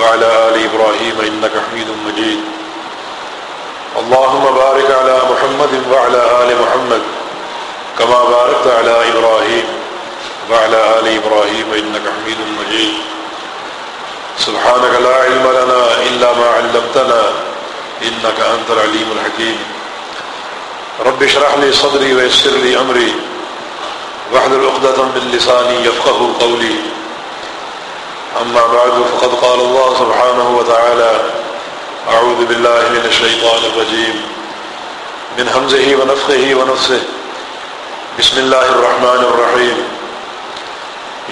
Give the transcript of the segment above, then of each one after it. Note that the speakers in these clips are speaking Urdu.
وعلى آل إبراهيم إنك حميد مجيد. اللهم بارك على محمد وعلى آل محمد كما باركت على إبراهيم وعلى آل إبراهيم إنك حميد مجيد. سبحانك لا علم لنا إلا ما علمتنا إنك أنت العليم الحكيم. رب اشرح لي صدري ويسر لي أمري واحلل عقدة من لساني يفقه قولي. أما بعد فقد قال الله سبحانه وتعالى أعوذ بالله من الشيطان الرجيم من همزه ونفخه ونفسه. بسم الله الرحمن الرحيم.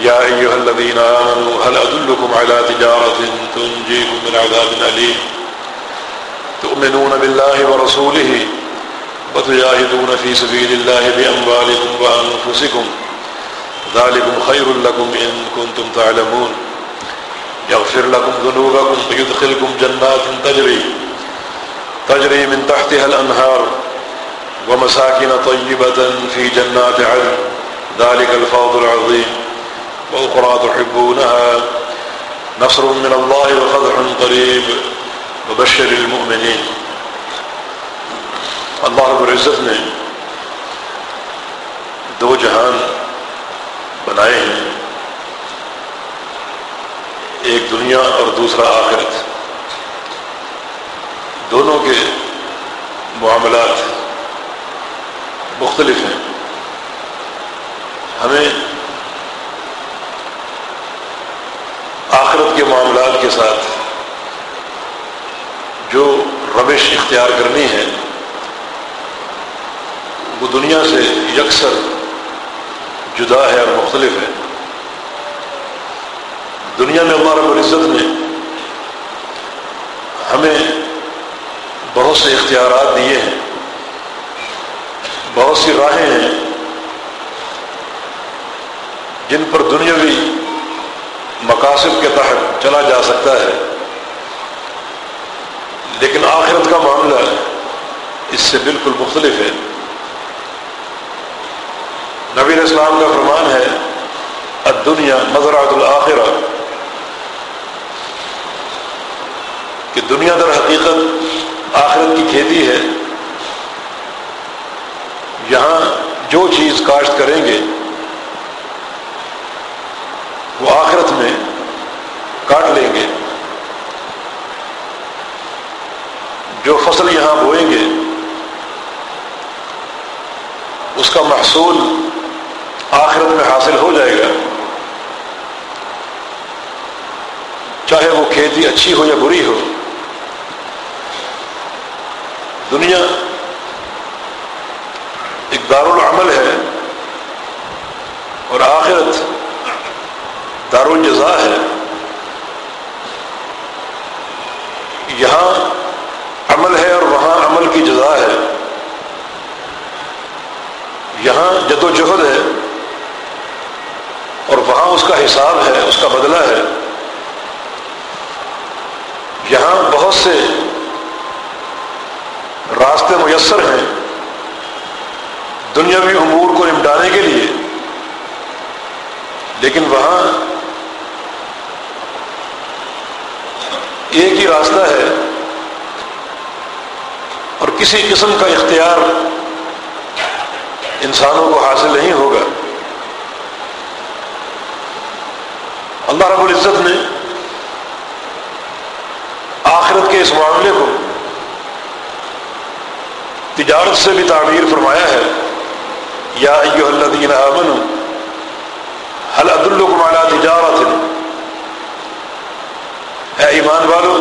يا أيها الذين آمنوا هل أدلكم على تجارة تنجيكم من عذاب أليم؟ تؤمنون بالله ورسوله وتجاهدون في سبيل الله بأموالكم وأنفسكم. ذلكم خير لكم إن كنتم تعلمون. يغفر لكم ذنوبكم ويدخلكم جنات تجري تجري من تحتها الأنهار ومساكن طيبة في جنات عدن. ذلك الفوض العظيم وأخرى تحبونها. نصر من الله وفتح قريب. وبشر المؤمنين. اللہ رب العزت نے دو جہان بنائے ہیں. ایک دنیا اور دوسرا آخرت۔ دونوں کے معاملات مختلف ہیں۔ ہمیں آخرت کے معاملات کے ساتھ جو روش اختیار کرنی ہے، وہ دنیا سے یکسر جدا ہے اور مختلف ہے۔ دنیا میں اللہ رب العزت نے ہمیں بہت سے اختیارات دیے ہیں، بہت سی راہیں ہیں، جن پر دنیاوی مقاصد کے تحت چلا جا سکتا ہے۔ لیکن آخرت کا معاملہ اس سے بالکل مختلف ہے۔ نبی اسلام کا فرمان ہے، الدنیا مزرعۃ الآخرہ۔ کہ دنیا در حقیقت آخرت کی کھیتی ہے۔ یہاں جو چیز کاشت کریں گے، وہ آخرت میں کاٹ لیں گے۔ جو فصل یہاں بوئیں گے، اس کا محصول آخرت میں حاصل ہو جائے گا۔ چاہے وہ کھیتی اچھی ہو یا بری ہو دنیا ایک دار العمل ہے اور آخرت دار الجزا ہے۔ یہاں عمل ہے اور وہاں عمل کی جزا ہے۔ یہاں جد و جہد ہے اور وہاں اس کا حساب ہے، اس کا بدلہ ہے۔ یہاں بہت سے راستے میسر ہیں۔ دنیاوی امور کو نمٹانے کے لیے۔ لیکن وہاں ایک ہی راستہ ہے۔ اور کسی قسم کا اختیار انسانوں کو حاصل نہیں ہوگا۔ اللہ رب العزت نے آخرت کے اس معاملے کو تجارت سے بھی تعمیر فرمایا ہے، یا ایو الذین آمنوا حل عدالکم علی تجارت؟ اے ایمان والو،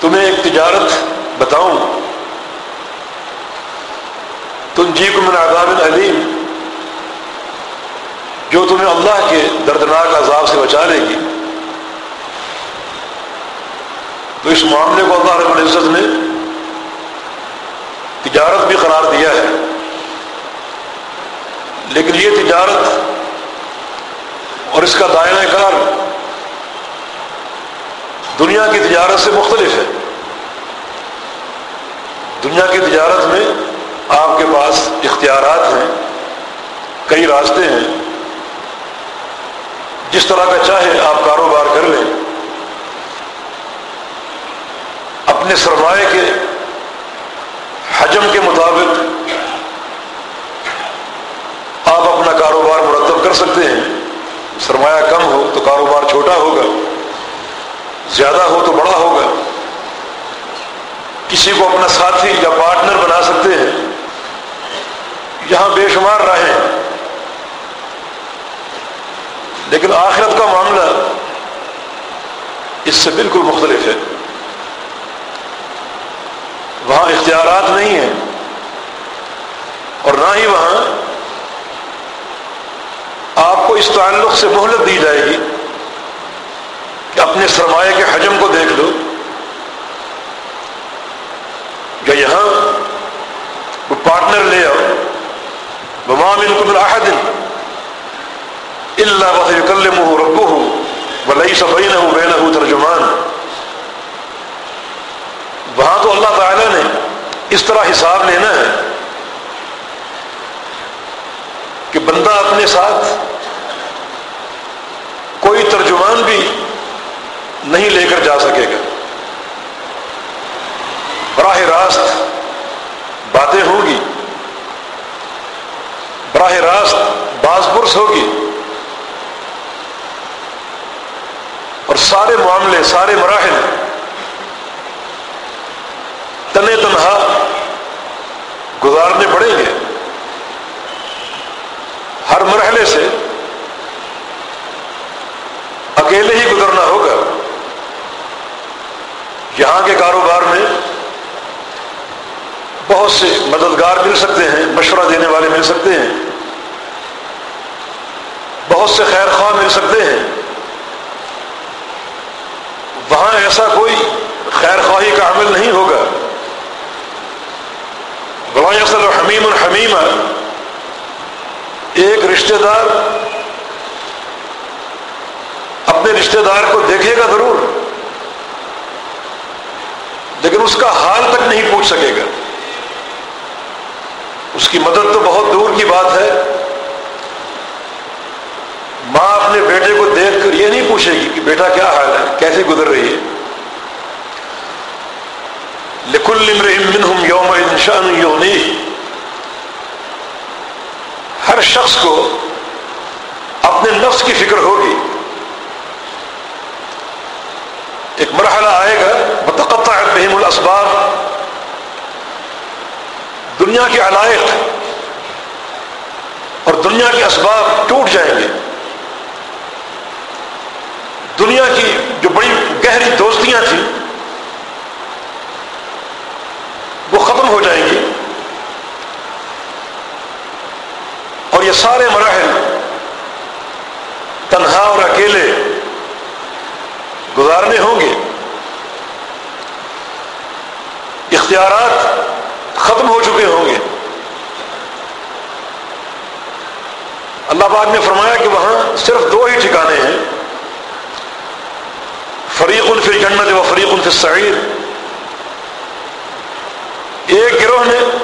تمہیں ایک تجارت بتاؤں تم جی کو من عذاب علیم جو تمہیں اللہ کے دردناک عذاب سے بچا لے گی۔ تو اس معاملے کو اللہ رب العزت نے تجارت بھی قرار دیا ہے۔ لیکن یہ تجارت اور اس کا دائرہ کار دنیا کی تجارت سے مختلف ہے۔ دنیا کی تجارت میں آپ کے پاس اختیارات ہیں، کئی راستے ہیں۔ جس طرح کا چاہے آپ کاروبار کر لیں۔ اپنے سرمایہ کے حجم کے مطابق آپ اپنا کاروبار مرتب کر سکتے ہیں۔ سرمایہ کم ہو تو کاروبار چھوٹا ہوگا، زیادہ ہو تو بڑا ہوگا۔ کسی کو اپنا ساتھی یا پارٹنر بنا سکتے ہیں۔ یہاں بے شمار رہیں لیکن آخرت کا معاملہ اس سے بالکل مختلف ہے۔ وہاں اختیارات نہیں ہیں۔ اور نہ ہی وہاں آپ کو اس تعلق سے مہلت دی جائے گی کہ اپنے سرمایہ کے حجم کو دیکھ لو۔ یا یہاں وہ پارٹنر لے آؤ۔ بمام ان کو اللہ وسیع کل منہ ربو ہوں بلئی سبئی نہ ہوں بے نہ ہوں ترجمان۔ وہاں تو اللہ تعالی نے اس طرح حساب لینا ہے کہ بندہ اپنے ساتھ کوئی ترجمان بھی نہیں لے کر جا سکے گا۔ براہ راست باتیں ہوں گی براہ راست باز پرس ہوگی۔ اور سارے معاملے، سارے مراحل تنے تنہا گزارنے پڑیں گے۔ ہر مرحلے سے اکیلے ہی گزرنا ہوگا۔ یہاں کے کاروبار میں بہت سے مددگار مل سکتے ہیں، مشورہ دینے والے مل سکتے ہیں۔ بہت سے خیر خواہ مل سکتے ہیں۔ وہاں ایسا کوئی خیر خواہی کا عمل نہیں ہوگا۔ وہاں اصل حمیم الحمیم ایک رشتہ دار اپنے رشتہ دار کو دیکھے گا ضرور، لیکن اس کا حال تک نہیں پوچھ سکے گا۔ اس کی مدد تو بہت دور کی بات ہے۔ ماں اپنے بیٹے کو دیکھ کر یہ نہیں پوچھے گی کہ بیٹا کیا حال ہے، کیسے گزر رہی ہے؟ لکل منہم یوم انشان یونی ہر شخص کو اپنے نفس کی فکر ہوگی۔ ایک مرحلہ آئے گا متقطع بہم الاسباب دنیا کے علائق اور دنیا کے اسباب ٹوٹ جائیں گے۔ دنیا کی جو بڑی گہری دوستیاں تھیں وہ ختم ہو جائیں گی۔ اور یہ سارے مراحل تنہا اور اکیلے گزارنے ہوں گے۔ اختیارات ختم ہو چکے ہوں گے۔ اللہ پاک نے فرمایا کہ وہاں صرف دو ہی ٹھکانے ہیں۔ فریق الفی جنت و فریق الفی سعید گروہ نے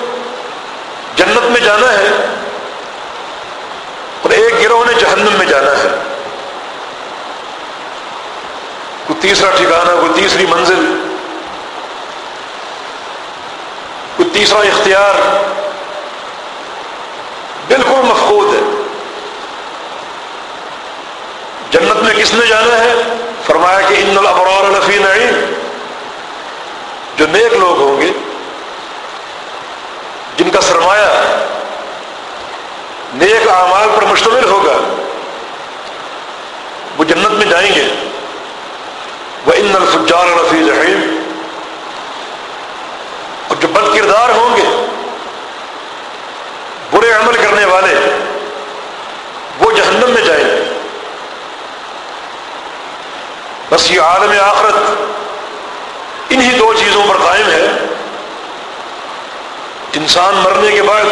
جنت میں جانا ہے اور ایک گروہ نے جہنم میں جانا ہے۔ کوئی تیسرا ٹھکانا کوئی تیسری منزل، کوئی تیسرا اختیار بالکل مفقود ہے۔ جنت میں کس نے جانا ہے؟ فرمایا کہ ان الابرار جو نیک لوگ ہوں گے جن کا سرمایہ نیک اعمال پر مشتمل ہوگا، وہ جنت میں جائیں گے۔ وہ ان الفجار رفیع رحیم اور جو بد کردار ہوں گے، برے عمل کرنے والے، وہ جہنم میں جائیں گے۔ بس یہ عالم آخرت انہی دو چیزوں پر قائم ہے۔ انسان مرنے کے بعد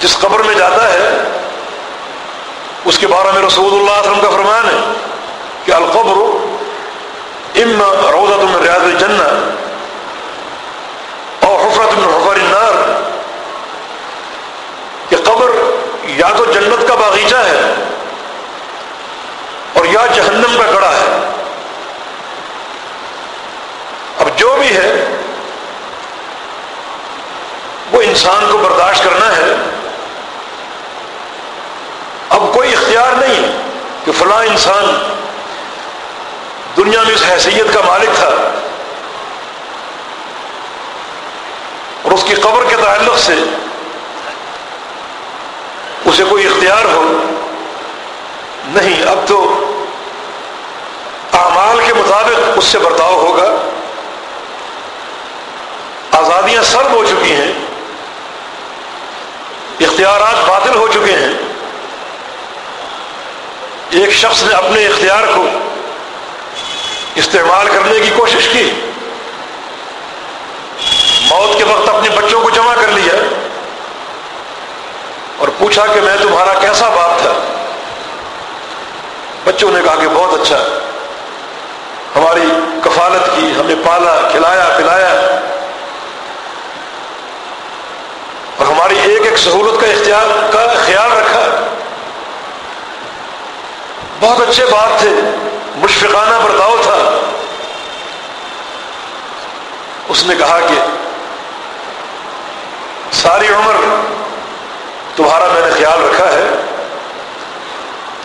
جس قبر میں جاتا ہے، اس کے بارے میں رسول اللہ علیہ وسلم کا فرمان ہے کہ القبر ام روزہ تم ریاض جنا اور حفرت من حفر النار۔ کہ قبر یا تو جنت کا باغیچہ ہے اور یا جہنم کا کڑا ہے۔ اب جو بھی ہے وہ انسان کو برداشت کرنا ہے، اب کوئی اختیار نہیں کہ فلاں انسان دنیا میں اس حیثیت کا مالک تھا اور اس کی قبر کے تعلق سے اسے کوئی اختیار ہو، نہیں، اب تو اعمال کے مطابق اس سے برتاؤ ہوگا۔ آزادیاں سرد ہو چکی ہیں۔ اختیارات باطل ہو چکے ہیں۔ ایک شخص نے اپنے اختیار کو استعمال کرنے کی کوشش کی۔ موت کے وقت اپنے بچوں کو جمع کر لیا اور پوچھا کہ میں تمہارا کیسا باپ تھا؟ بچوں نے کہا کہ بہت اچھا۔ ہماری کفالت کی، ہمیں پالا، کھلایا، پلایا اور ہماری ایک ایک سہولت کا اختیار کا خیال رکھا۔ بہت اچھے بات تھے، مشفقانہ برتاؤ تھا۔ اس نے کہا کہ ساری عمر تمہارا میں نے خیال رکھا ہے،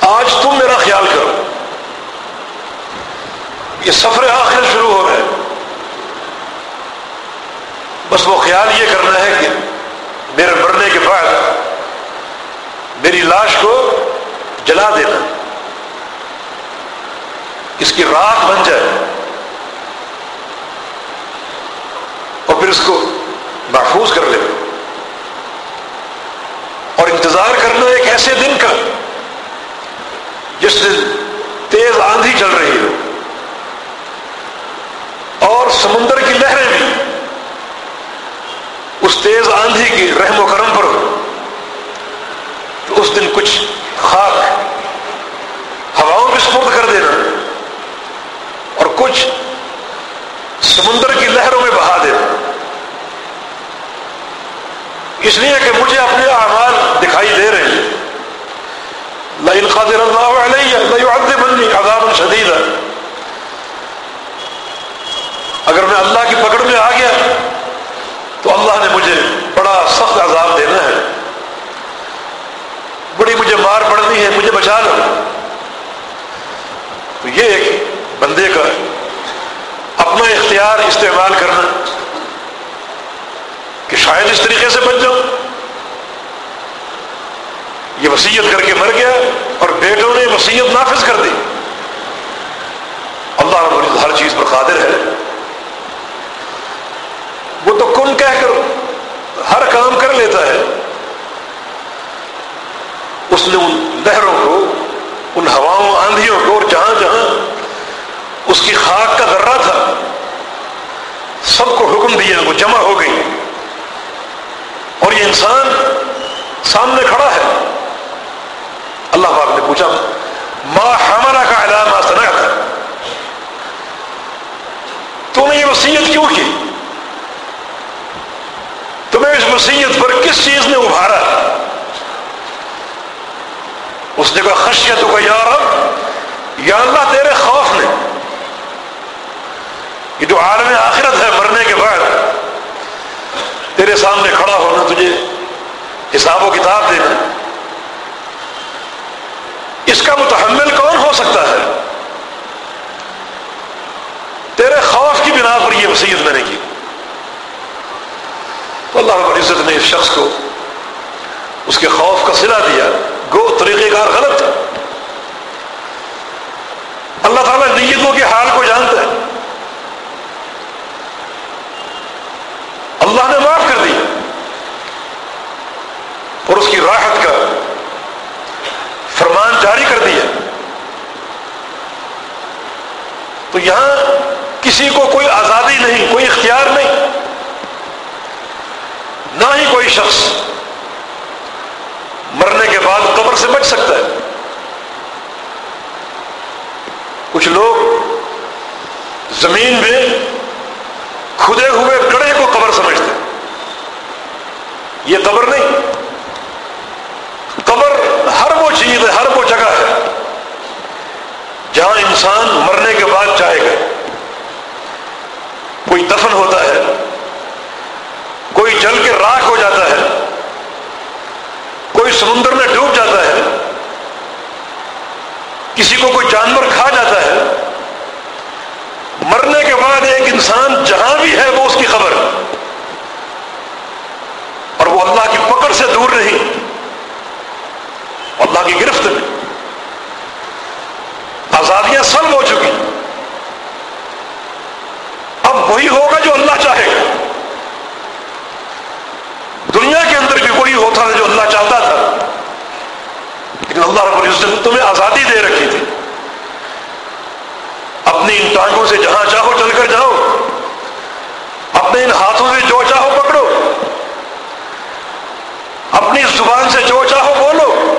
آج تم میرا خیال کرو۔ یہ سفر آخر شروع ہو رہا ہے بس وہ خیال یہ کرنا ہے کہ میرے مرنے کے بعد میری لاش کو جلا دینا۔ اس کی راک بن جائے۔ اور پھر اس کو محفوظ کر لے اور انتظار کرنا ایک ایسے دن کا جس سے تیز آندھی چل رہی ہو۔ اور سمندر کی اس تیز آندھی کی رحم و کرم پر تو اس دن کچھ خاک ہواؤں بھی سپرد کر دینا اور کچھ سمندر کی لہروں میں بہا دینا۔ اس لیے کہ مجھے اپنے اعمال دکھائی دے رہے ہیں۔ لئن قادر اللہ علیہ عذابا اگر میں اللہ کی پکڑ میں آ گیا تو اللہ نے مجھے بڑا سخت عذاب دینا ہے بڑی مجھے مار پڑنی ہے، مجھے بچا لو۔ تو یہ ایک بندے کا اپنا اختیار استعمال کرنا کہ شاید اس طریقے سے بچ جاؤ یہ وسیعت کر کے مر گیا اور بیٹوں نے وسیعت نافذ کر دی۔ اللہ رب العزت ہر چیز پر قادر ہے۔ وہ تو کن کہہ کر ہر کام کر لیتا ہے۔ اس نے ان لہروں کو، ان ہواؤں، آندھیوں کو اور جہاں جہاں اس کی خاک کا ذرہ تھا، سب کو حکم دیا، وہ جمع ہو گئی۔ اور یہ انسان سامنے کھڑا ہے۔ اللہ پاک نے پوچھا ماں ہمارا کا علامہ سنا تھا تو نے یہ وسیعت کیوں کی؟ تمہیں اس وسیعت پر کس چیز نے ابھارا؟ اس نے کہا خشیت کا یار یا اللہ تیرے خوف نے یہ جو عالم آخرت ہے مرنے کے بعد، تیرے سامنے کھڑا ہونا تجھے حساب و کتاب دینا۔ اس کا متحمل کون ہو سکتا ہے؟ تیرے خوف کی بنا پر یہ وسیعت میں نے کی تو اللہ رب العزت نے اس شخص کو اس کے خوف کا سلا دیا۔ گو طریقہ کار غلط تھا اللہ تعالیٰ نیتوں کے حال کو جانتا ہے۔ اللہ نے معاف کر دیا اور اس کی راحت کا فرمان جاری کر دیا۔ تو یہاں کسی کو کوئی آزادی نہیں، کوئی اختیار نہیں۔ نہ ہی کوئی شخص مرنے کے بعد قبر سے بچ سکتا ہے۔ کچھ لوگ زمین میں کھدے ہوئے کڑے کو قبر سمجھتے یہ قبر نہیں۔ قبر ہر وہ چیز ہے، ہر وہ جگہ ہے۔ جہاں انسان مرنے کے بعد چاہے گا۔ کوئی دفن ہوتا ہے، کوئی جل کے راکھ ہو جاتا ہے۔ کوئی سمندر میں ڈوب جاتا ہے، کسی کو کوئی جانور کھا جاتا ہے، مرنے کے بعد ایک انسان جہاں بھی ہے وہ اس کی خبر۔ اور وہ اللہ کی پکڑ سے دور نہیں اللہ کی گرفت میں آزادیاں سلب ہو چکی اب وہی ہوگا جو اللہ چاہے گا دنیا کے اندر بھی وہی ہوتا تھا جو اللہ چاہتا تھا لیکن اللہ تمہیں آزادی دے رکھی تھی۔ اپنی ان ٹانگوں سے جہاں چاہو چل کر جاؤ۔ اپنے ان ہاتھوں سے جو چاہو پکڑو۔ اپنی زبان سے جو چاہو بولو۔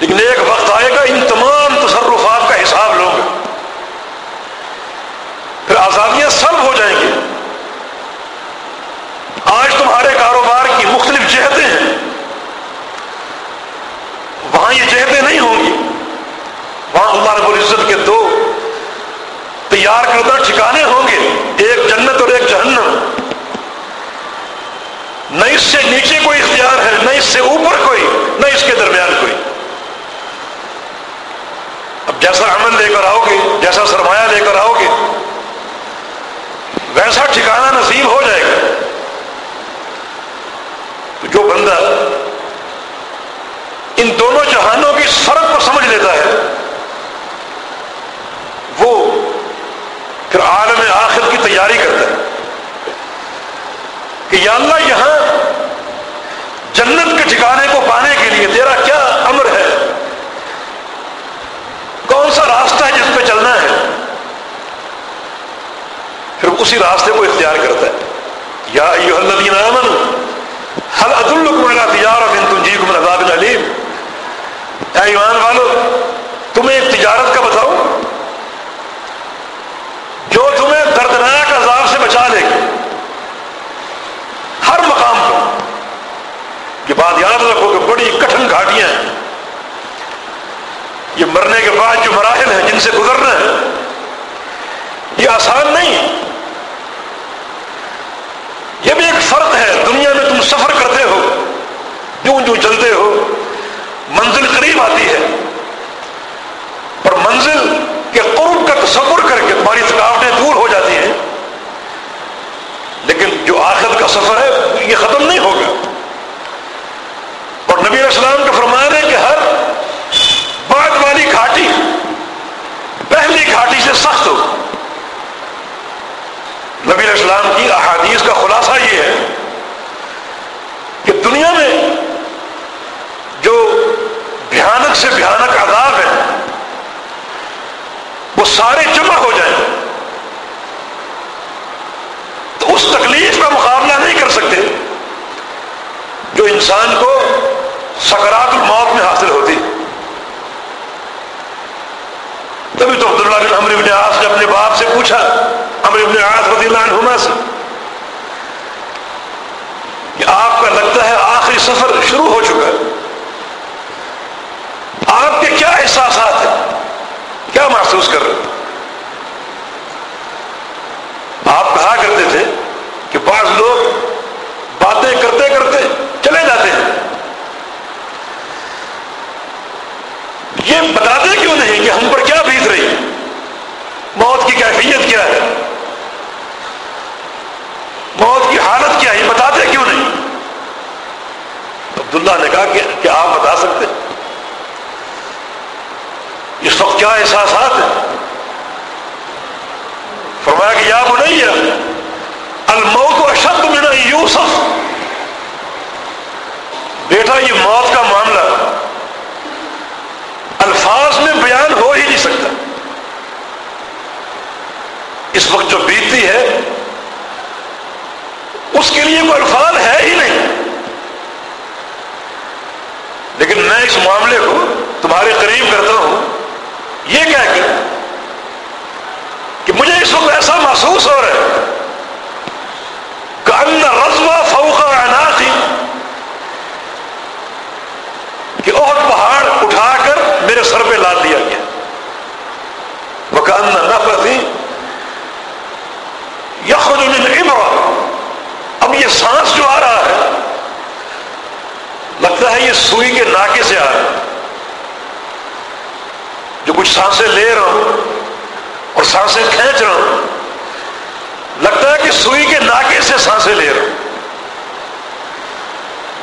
لیکن ایک وقت آئے گا، ان تمام تصرفات کا حساب لو گے پھر آزادیاں سب ہو جائیں گی آج تمہارے کاروبار کی مختلف جہتیں ہیں وہاں یہ جہتیں نہیں ہوں گی وہاں اللہ رب العزت کے دو تیار کردہ ٹھکانے ہوں گے، ایک جنت اور ایک جہنم۔ نہ اس سے نیچے کوئی اختیار ہے، نہ اس سے اوپر کوئی، نہ اس کے درمیان کوئی۔ اب جیسا عمل لے کر آؤ گے، جیسا سرمایہ لے کر آؤ گے، ویسا ٹھکانا نصیب ہو جائے گا۔ تو جو بندہ ان دونوں جہانوں کی فرق کو سمجھ لیتا ہے وہ پھر عالم آخر کی تیاری کرتا ہے کہ یا اللہ یہاں جنت کے ٹھکانے کو پانے کے لیے تیرا کیا امر ہے؟ کون سا راستہ ہے جس پہ چلنا ہے؟ پھر اسی راستے کو اختیار کرتا ہے۔ یا الذین آمنوا حل ادلکم علی تجارت تنجیکم من عذاب علیم اے ایمان والو، تمہیں ایک تجارت کا بتاؤ جو تمہیں دردناک عذاب سے بچا لے گی ہر مقام پر یہ بات یاد رکھو کہ بڑی کٹھن گھاٹیاں ہیں۔ یہ مرنے کے بعد جو مراحل ہیں، جن سے گزرنا ہے، یہ آسان نہیں۔ یہ بھی ایک فرق ہے، دنیا میں تم سفر کرتے ہو جو جو چلتے ہو، منزل قریب آتی ہے۔ اور منزل کے قرب کا تصور کر کے تمہاری تھکاوٹیں دور ہو جاتی ہیں۔ لیکن جو آخر کا سفر ہے، یہ ختم نہیں ہوگا۔ اور نبی السلام کا فرمان ہے کہ ہر بعد والی گھاٹی پہلی گھاٹی سے سخت ہو۔ نبی السلام کی احادیث کا خلاصہ یہ ہے کہ دنیا میں جو بھیانک سے بھیانک عذاب ہے، وہ سارے جمع ہو جائیں۔ تو اس تکلیف کا مقابلہ نہیں کر سکتے جو انسان کو سکرات الموت میں حاصل ہوتی۔ تبھی تو عبداللہ بن عمر بن عاص نے اپنے باپ سے پوچھا عمر بن عاص رضی اللہ عنہما سے، کہ آپ کا لگتا ہے آخری سفر شروع ہو چکا ہے۔ آپ کے کیا احساسات ہیں؟ کیا محسوس کر رہے آپ کہا کرتے تھے کہ بعض لوگ باتیں کرتے کرتے چلے جاتے ہیں یہ بتاتے کیوں نہیں کہ ہم پر کیا بیت رہی؟ موت کی کیفیت کیا ہے؟ موت کی حالت کیا ہے؟ یہ بتاتے کیوں نہیں؟ عبداللہ نے کہا کہ کیا آپ بتا سکتے اس وقت کیا احساسات ہیں؟ فرمایا کہ یا وہ نہیں ہے، الموت اشد من یوسف۔ بیٹا، یہ موت کا معاملہ الفاظ میں بیان ہو ہی نہیں سکتا اس وقت جو بیتتی ہے، اس کے لیے کوئی الفاظ ہے ہی نہیں۔ لیکن میں اس معاملے کو تمہارے قریب کرتا ہوں۔ یہ کہہ کر کہ مجھے اس وقت ایسا محسوس ہو رہا ہے کہ اللہ رضوا فوقا عناقی کہ اور پہاڑ اٹھا کر میرے سر پہ لاد دیا گیا۔ وہ کہ نفرتی یخرج من عبرہ اب یہ سانس جو آ رہا ہے، لگتا ہے یہ سوئی کے ناکے سے آ رہا ہے۔ جو کچھ سانسیں لے رہا ہوں اور سانسیں کھینچ رہا ہوں، لگتا ہے کہ سوئی کے ناکے سے سانسیں لے رہا ہوں۔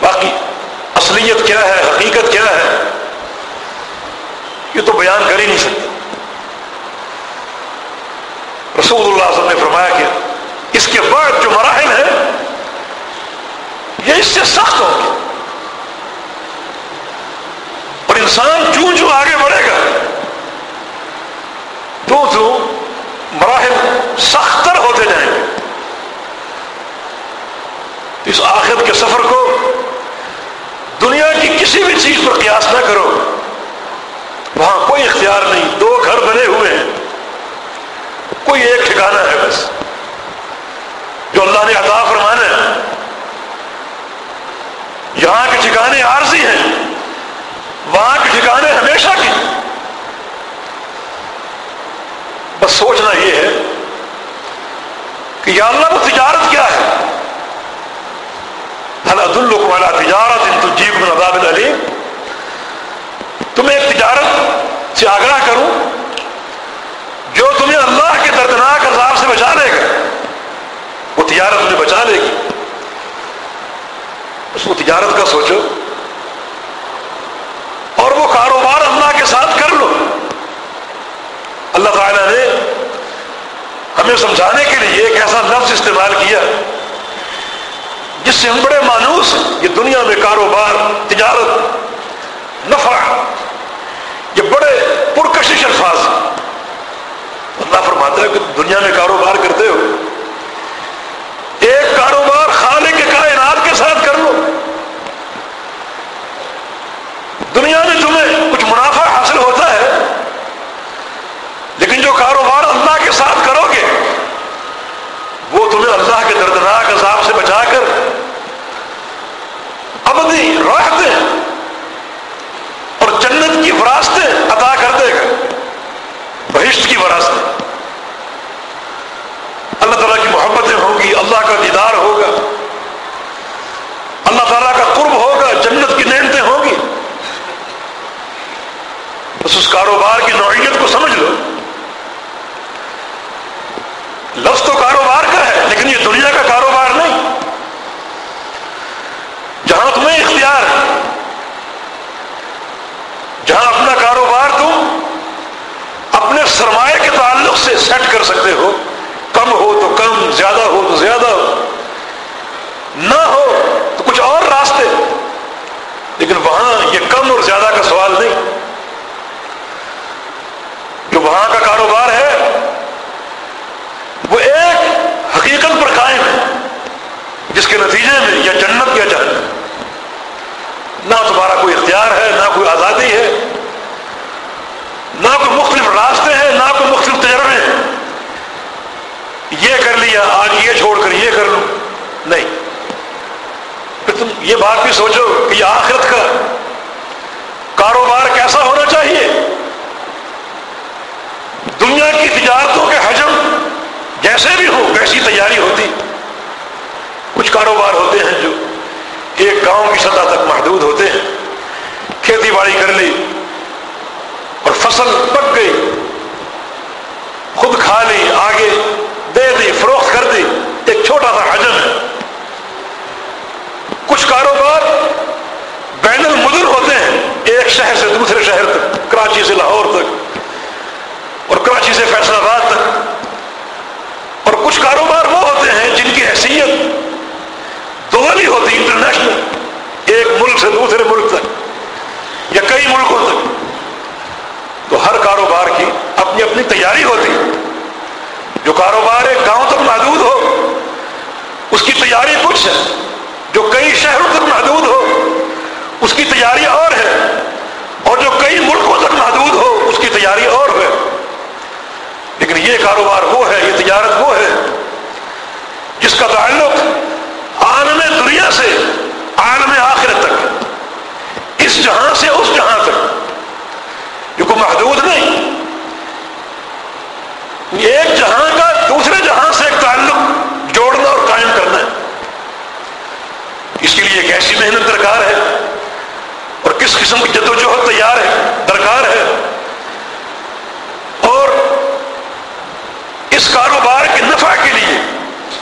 باقی اصلیت کیا ہے، حقیقت کیا ہے، یہ تو بیان کر ہی نہیں سکتے۔ رسول اللہ صلی اللہ علیہ وسلم نے فرمایا کہ اس کے بعد جو مراحل ہیں، یہ اس سے سخت ہوں گے اور انسان چوں چوں آگے بڑھے گا تو تو مراحل سختر ہوتے جائیں گے۔ اس آخر کے سفر کو دنیا کی کسی بھی چیز پر قیاس نہ کرو۔ وہاں کوئی اختیار نہیں، دو گھر بنے ہوئے ہیں۔ کوئی ایک ٹھکانا ہے بس۔ جو اللہ نے عطا فرمانا ہے۔ یہاں کے ٹھکانے عارضی ہیں۔ وہاں کے ٹھکانے ہمیشہ کے۔ بس سوچنا یہ ہے کہ یا اللہ وہ تجارت کیا ہے؟ حلد والا تجارت ان تجیب میں عذاب علی تمہیں ایک تجارت سے آگاہ کروں جو تمہیں اللہ کے دردناک عذاب سے بچا لے گا۔ تجارت تمہیں بچا لے گی۔ اس کو تجارت کا سوچو۔ اور وہ کاروبار اللہ کے ساتھ کر لو۔ اللہ تعالیٰ نے ہمیں سمجھانے کے لیے ایک ایسا لفظ استعمال کیا جس سے ہم بڑے مانوس یہ دنیا میں کاروبار، تجارت، نفع، یہ بڑے پرکشش الفاظ اللہ فرماتا ہے کہ دنیا میں کاروبار کرتے ہو ایک کاروبار خالق کے کائنات کے ساتھ کر لو دنیا میں تمہیں کچھ منافع حاصل ہوتا ہے لیکن جو کاروبار اللہ کے ساتھ کرو گے، وہ تمہیں اللہ کے دردناک عذاب سے بچا کر ابدی راحتیں اور جنت کی وراثتیں عطا کر دے گا، بہشت کی وراثتیں۔ اللہ تعالیٰ کی محبتیں ہوں گی اللہ کا دیدار ہوگا، اللہ تعالیٰ کا قرب ہوگا، جنت کی نعمتیں ہوں گی بس اس کاروبار کی نوعیت کو سمجھ لو۔ لفظ تو کاروبار کا ہے، لیکن یہ دنیا کا کاروبار نہیں۔ جہاں تمہیں اختیار ہے جہاں اپنا کاروبار تم اپنے سرمایہ کے تعلق سے سیٹ کر سکتے ہو، کم ہو تو کم زیادہ ہو تو زیادہ ہو نہ ہو تو کچھ اور راستے لیکن وہاں یہ کم اور زیادہ کا سوال نہیں جو وہاں کا کاروبار ہے وہ ایک حقیقت پر قائم ہے جس کے نتیجے میں یا جنت یا جہنم نہ تمہارا کوئی اختیار ہے نہ کوئی آزادی ہے نہ کوئی مختلف راستے ہیں نہ کوئی مختلف تجربے ہیں یہ کر لیا آج یہ چھوڑ کر یہ کر لوں نہیں پھر تم یہ بات بھی سوچو کہ یہ آخرت کا کاروبار کیسا ہونا چاہیے دنیا کی تجارتوں کے حجم جیسے بھی ہو ویسی تیاری ہوتی کچھ کاروبار ہوتے ہیں جو ایک گاؤں کی سطح تک محدود ہوتے ہیں کھیتی باڑی کر لی اور فصل پک گئی خود کھا آگے دے دی فروخت کر دی ایک چھوٹا سا حجم ہے کچھ کاروبار بین المدن ہوتے ہیں ایک شہر سے دوسرے شہر تک کراچی سے لاہور تک اور کراچی سے فیصلہ آباد تک اور کچھ کاروبار وہ ہوتے ہیں جن کی حیثیت دولی ہوتی انٹرنیشنل ایک ملک سے دوسرے ملک تک یا کئی ملکوں تک تو ہر کاروبار کی اپنی اپنی تیاری ہوتی جو کاروبار ایک گاؤں تک محدود ہو اس کی تیاری کچھ ہے جو کئی شہروں تک محدود ہو اس کی تیاری اور ہے اور جو کئی ملکوں تک محدود ہو اس کی تیاری اور ہے لیکن یہ کاروبار وہ ہے، یہ تجارت وہ ہے، جس کا تعلق عالم دنیا سے عالم آخرت تک اس جہاں سے اس جہاں تک۔ یہ کوئی محدود نہیں۔ ایک جہاں کا دوسرے جہاں سے ایک تعلق جوڑنا اور قائم کرنا ہے۔ اس کے لیے ایک ایسی محنت درکار ہے اور کس قسم کی جدوجہد تیار ہے درکار ہے اور اس کاروبار کے نفع کے لیے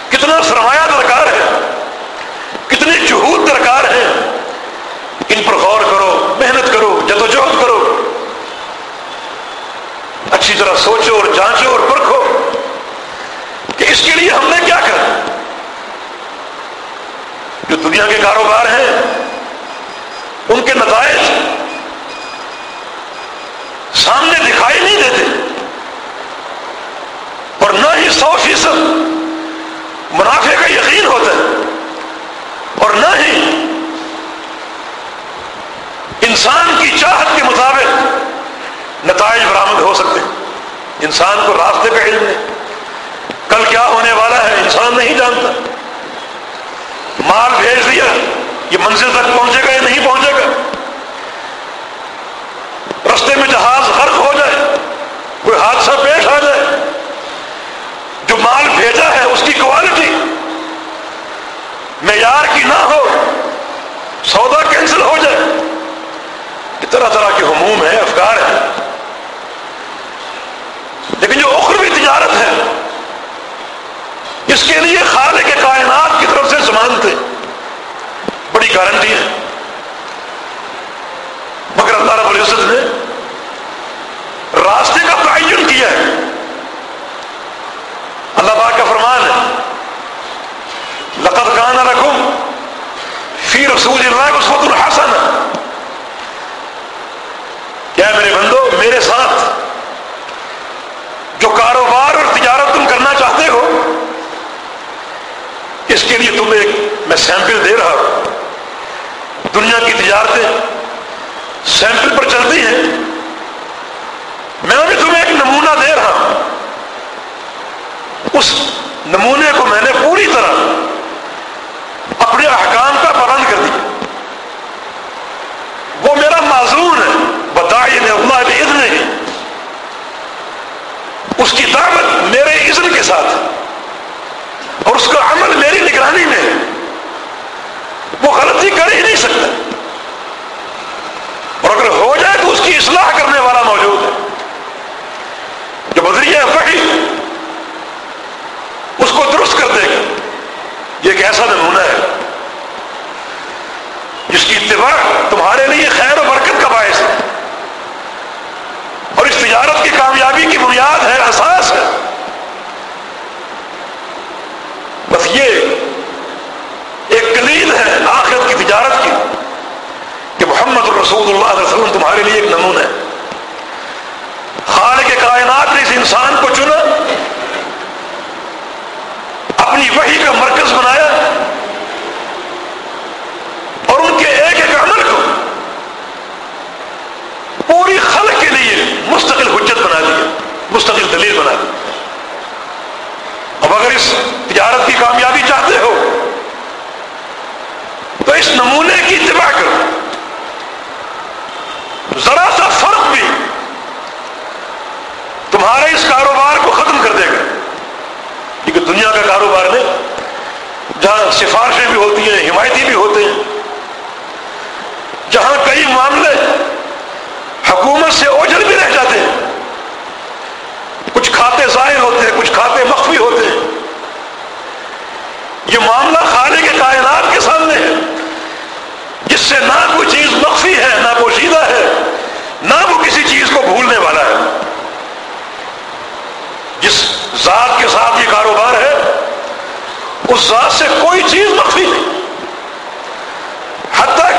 کتنا سرمایہ درکار ہے کتنے جہود درکار ہے ان پر غور کرو محنت کرو جدوجہد کرو اچھی طرح سوچو اور جانچو اور پرکھو کہ اس کے لیے ہم نے کیا کرنا جو دنیا کے کاروبار ہیں، ان کے نتائج سامنے دکھائی نہیں دیتے۔ اور نہ ہی سو فیصد منافع کا یقین ہوتا ہے۔ اور نہ ہی انسان کی چاہت کے مطابق نتائج برآمد ہو سکتے۔ انسان کو راستے پہ علم نہیں کل کیا ہونے والا ہے انسان نہیں جانتا۔ مال بھیج دیا، یہ منزل تک پہنچے گا یا نہیں پہنچے گا؟ رستے میں جہاز غرق ہو جائے، کوئی حادثہ پیش آ جائے، جو مال بھیجا ہے، اس کی کوالٹی معیار کی نہ ہو، سودا کینسل ہو جائے۔ طرح طرح کے حموم ہیں، افکار ہیں لیکن جو اخروی تجارت ہے جس کے لیے خالق کے کائنات کی طرف سے ضمانت بڑی گارنٹی ہے۔ مگر اللہ رب العزت نے راستے کا تعین کیا ہے اللہ پاک کا فرمان ہے لقد کان رکھوں فی رسول اللہ اس وقت الحسن کیا میرے بندو میرے ساتھ جو کاروبار اور تجارت تم کرنا چاہتے ہو اس کے لیے تمہیں ایک میں سیمپل دے رہا ہوں۔ دنیا کی تجارتیں سیمپل پر چلتی ہیں۔ میں ابھی تمہیں ایک نمونہ دے رہا ہوں۔ اس نمونے کو میں نے پوری طرح اپنے احکام کا پابند کر دیا وہ میرا معذور ہے بتائیے نے اللہ اذن ہے اس کی دعوت میرے اذن کے ساتھ اور اس کا عمل میری نگرانی میں ہے وہ غلطی کر ہی نہیں سکتا اور اگر ہو جائے تو اس کی اصلاح کرنے والا موجود ہے جو بدریہ وحی اس کو درست کر دے گا یہ ایک ایسا نمونہ ہے جس تمہارے لیے خیر و برکت کا باعث ہے۔ اور اس تجارت کی کامیابی کی بنیاد ہے احساس ہے۔ بس یہ ایک کلیل ہے آخرت کی تجارت کی کہ محمد الرسول اللہ علیہ وسلم تمہارے لیے ایک نمونہ ہے۔ خال کے کائنات نے اس انسان کو چنا، اپنی وحی کا مرکز بنایا اور ان کے ایک ایک عمل کو پوری خلق کے لیے مستقل حجت بنا دیا مستقل دلیل بنا دی۔ اب اگر اس تجارت کی کامیابی چاہتے ہو، تو اس نمونے کی اتباع کرو۔ ذرا سا فرق بھی تمہارے اس کاروبار کو ختم کر دے گا۔ کیونکہ دنیا کا کاروبار نہیں جہاں سفارشیں بھی ہوتی ہیں، حمایتی بھی ہوتے ہیں، جہاں کئی معاملے حکومت سے اوجھل بھی رہ جاتے ہیں کھاتے ظاہر ہوتے ہیں، کچھ کھاتے مخفی ہوتے ہیں۔ یہ معاملہ خالق کے کائنات کے سامنے ہے۔ جس سے نہ کوئی چیز مخفی ہے، نہ پوشیدہ ہے، نہ وہ کسی چیز کو بھولنے والا ہے۔ جس ذات کے ساتھ یہ کاروبار ہے، اس ذات سے کوئی چیز مخفی نہیں۔ حتیٰ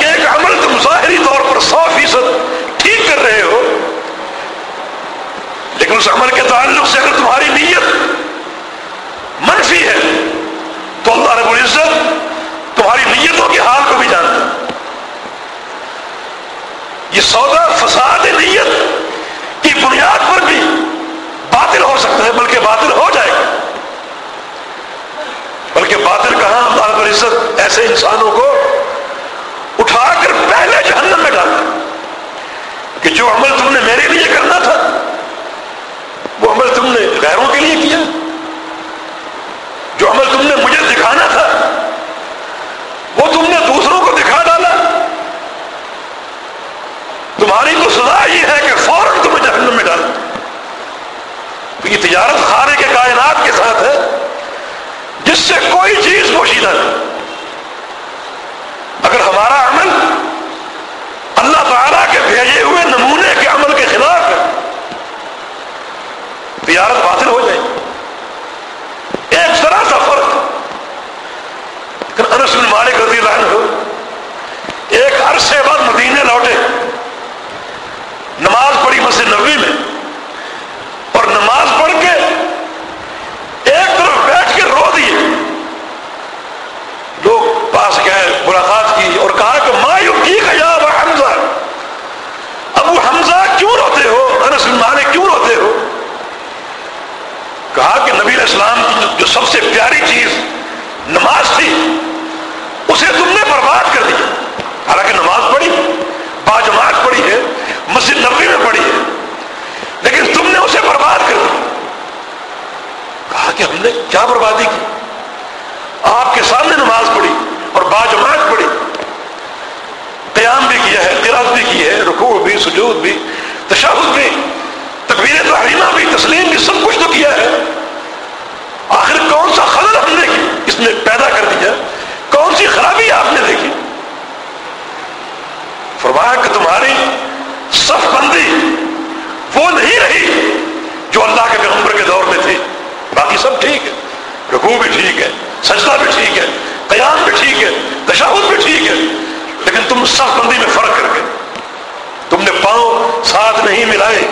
ہاتھ نہیں ملائے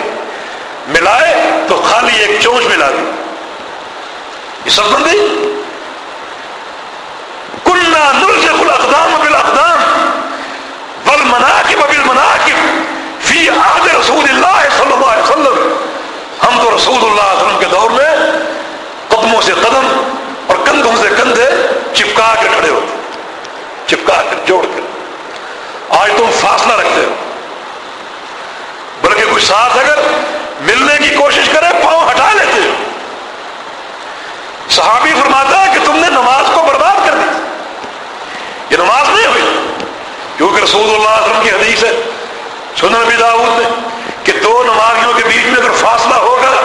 ملائے تو خالی ایک چونچ ملا دی۔ یہ سب بندی کلنا نل سے کل اقدام ابل اقدام بل مناقب بل مناقب فی عہد رسول اللہ صلی اللہ علیہ وسلم۔ ہم تو رسول اللہ کوئی ساتھ اگر ملنے کی کوشش کرے پاؤں ہٹا لیتے۔ ہو صحابی فرماتا ہے کہ تم نے نماز کو برباد کر دی۔ یہ نماز نہیں ہوئی۔ کیونکہ رسول اللہ علیہ وسلم کی حدیث ہے، سنن نبی داؤد نے کہ دو نمازیوں کے بیچ میں اگر فاصلہ ہوگا،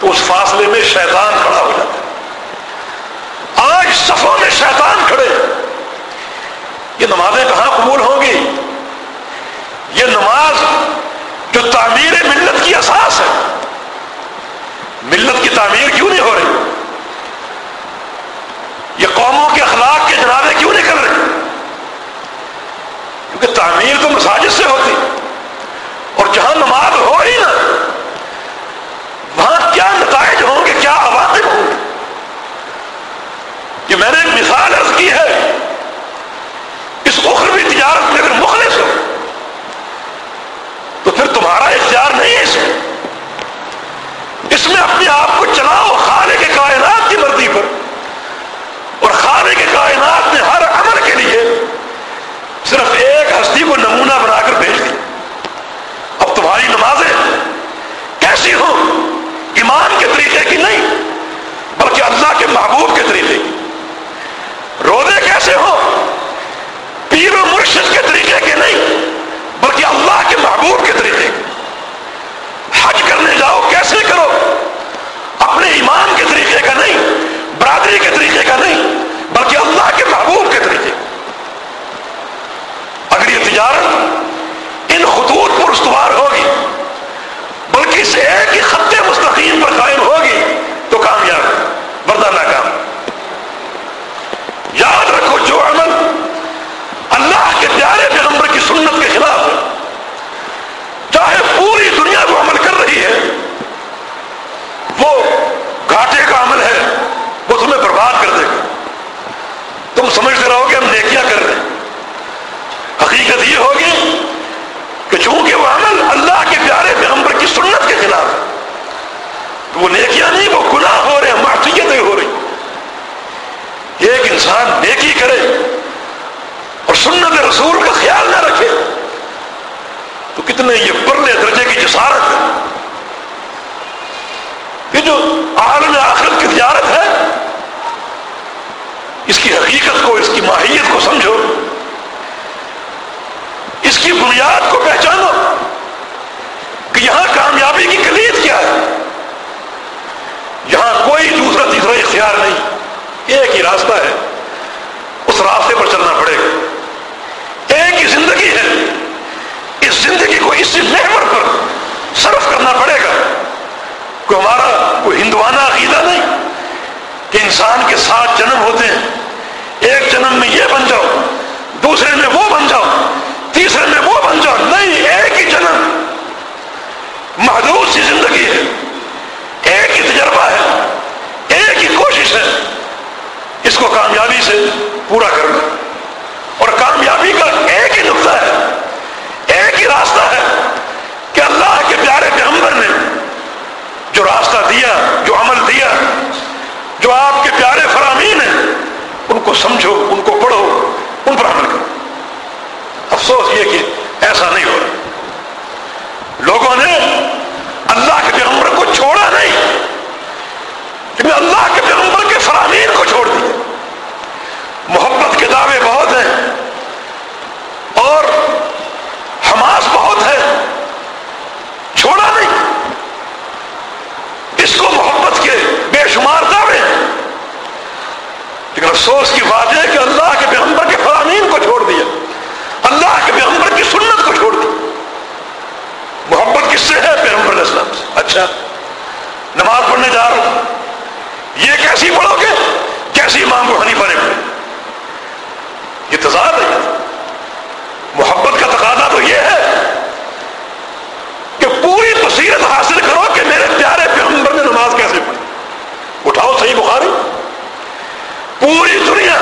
تو اس فاصلے میں شیطان کھڑا ہو جاتا ہے۔ آج صفوں میں شیطان کھڑے۔ یہ نمازیں کہاں قبول ہوں گی؟ یہ نماز جو تعمیر ملت کی اساس ہے۔ ملت کی تعمیر کیوں نہیں ہو رہی؟ یہ قوموں کے اخلاق کے جنازے کیوں نہیں کر رہے؟ کیونکہ تعمیر تو مساجد سے ہوتی۔ اور جہاں نماز سمجھتے رہو اس کی بنیاد کو پہچانو کہ یہاں کامیابی کی کلید کیا ہے؟ یہاں کوئی دوسرا تیسرا اختیار نہیں۔ ایک ہی راستہ ہے۔ اس راستے پر چلنا پڑے گا۔ ایک ہی زندگی ہے۔ اس زندگی کو اسی محور پر صرف کرنا پڑے گا۔ کوئی ہمارا، کوئی ہندوانہ عقیدہ نہیں کہ انسان کے ساتھ جنم ہوتے ہیں۔ ایک جنم میں یہ بن جاؤ، دوسرے میں وہ بن جاؤ، تیسرے میں بن جاؤ۔ نہیں، ایک ہی جنم۔ محدود سی زندگی ہے۔ ایک ہی تجربہ ہے۔ ایک ہی کوشش ہے۔ اس کو کامیابی سے پورا کرنا۔ اور کامیابی کا ایک ہی نقطہ ہے۔ ایک ہی راستہ ہے کہ اللہ کے پیارے پیغمبر نے جو راستہ دیا، جو عمل دیا، جو آپ کے پیارے فرامین ہیں، ان کو سمجھو، ان کو پڑھو، ان پر عمل کرو۔ افسوس یہ کہ ایسا نہیں ہو رہا۔ لوگوں نے اللہ کے پیغمبر کو چھوڑا نہیں۔ کہ اللہ کے پیغمبر کے فرامین کو چھوڑ دیا۔ محبت کے دعوے بہت ہیں۔ اور حماس بہت ہے چھوڑا نہیں۔ اس کو محبت کے بے شمار دعوے۔ ہیں لیکن افسوس کی بات ہے کہ اللہ کے پیغمبر کے فرامین کو چھوڑ دیا اللہ کے پیغمبر کی سنت کو چھوڑ دیا محبت کس سے ہے پیغمبر اسلام سے۔ اچھا نماز پڑھنے جا رہا ہوں۔ یہ کیسی پڑھو گے؟ کیسی امام کو ہنی پڑے پڑے یہ تضاد ہے۔ محبت کا تقاضا تو یہ ہے کہ پوری بصیرت حاصل کرو کہ میرے پیارے پیغمبر نے نماز کیسے پڑھی اٹھاؤ صحیح بخاری پوری دنیا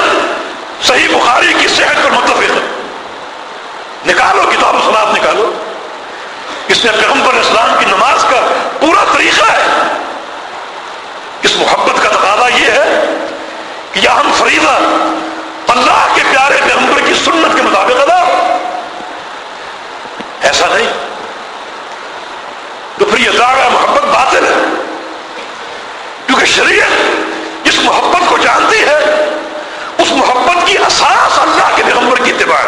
صحیح بخاری کی صحت پر متفق ہے نکالو کتاب و سلاد نکالو اس میں پیغمبر اسلام کی نماز کا پورا طریقہ ہے اس محبت کا تقاضا یہ ہے کہ یا ہم فریضہ اللہ کے پیارے پیغمبر کی سنت کے مطابق ادا ایسا نہیں تو پھر یہ دعویٰ محبت باطل ہے کیونکہ شریعت اس محبت کو جانتی ہے اس محبت کی اساس اللہ کے پیغمبر کی اتباع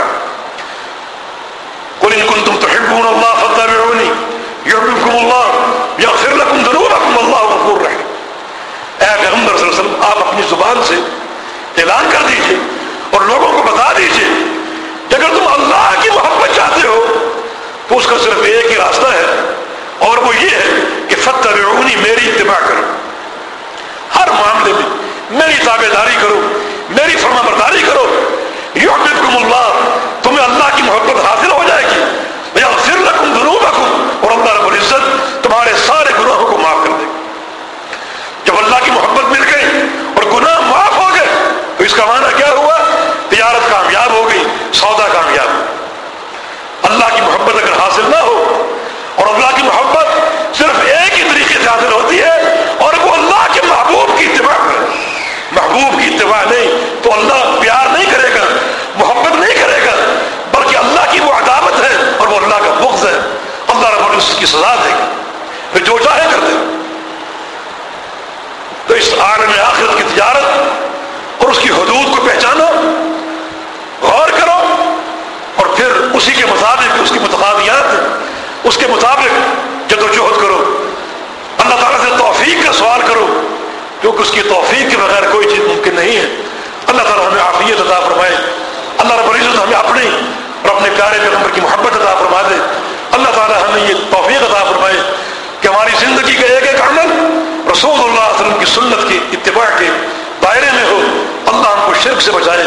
قل ان کنتم تحبون اللہ فتبعونی یحببکم اللہ یغفر لکم ذنوبکم اللہ غفور رحیم اے پیغمبر صلی اللہ علیہ وسلم آپ اپنی زبان سے اعلان کر دیجیے اور لوگوں کو بتا دیجیے کہ اگر تم اللہ کی محبت چاہتے ہو تو اس کا صرف ایک ہی راستہ ہے اور وہ یہ ہے کہ فتبعونی میری اتباع کرو ہر معاملے میں میری تابے داری کرو میری فرما برداری کرو یحببکم اللہ تمہیں اللہ کی محبت حاصل ہو جائے گی یغفر لکم ذنوبکم اور اللہ رب العزت تمہارے سارے گناہوں کو معاف کر دے گا جب اللہ کی محبت مل گئی اور گناہ معاف ہو گئے تو کا معنی کیا ہوا؟ تجارت کامیاب ہو گئی، سودا کامیاب۔ اللہ کی محبت اگر حاصل نہ ہو، اور اللہ کی محبت صرف ایک ہی طریقے سے حاصل ہوتی ہے، اور وہ اللہ کے محبوب کی اتباع کرے محبوب کی اتباع نہیں، تو اللہ پیار نہیں کرے گا، محبت نہیں کرے گا، بلکہ اللہ کی وہ عدابت ہے، اور وہ اللہ کا بغض ہے۔ اللہ رب اس کی سزا دے گا۔ پھر جو چاہے کر دے۔ تو اس عالم آخرت کی تجارت اور اس کی حدود کو پہچانو غور کرو اور پھر اسی کے مطابق اس کی متقابیات اس کے مطابق جدوجہد کرو۔ اللہ تعالیٰ سے توفیق کا سوال کرو، کیونکہ اس کی توفیق کے بغیر کوئی چیز ممکن نہیں ہے۔ اللہ تعالیٰ ہمیں عافیت عطا فرمائے۔ اللہ رب العزت ہمیں اپنی اور اپنے پیارے پیغمبر کی محبت عطا فرما دے۔ اللہ تعالیٰ ہمیں یہ توفیق عطا فرمائے کہ ہماری زندگی کا ایک ایک عمل رسول اللہ علیہ وسلم کی سنت کی اتباع کے دائرے میں ہو۔ اللہ ہم کو شرک سے بچائے،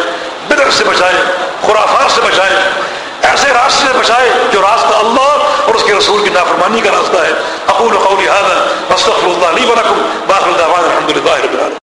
بدر سے بچائے، خرافات سے بچائے۔ ایسے راستے سے بچائے جو راستہ اللہ اور اس کے رسول کی نافرمانی کا راستہ ہے۔ اقول قولی هذا واستغفر الله لي ولكم واخر دعوانا الحمد لله رب العالمين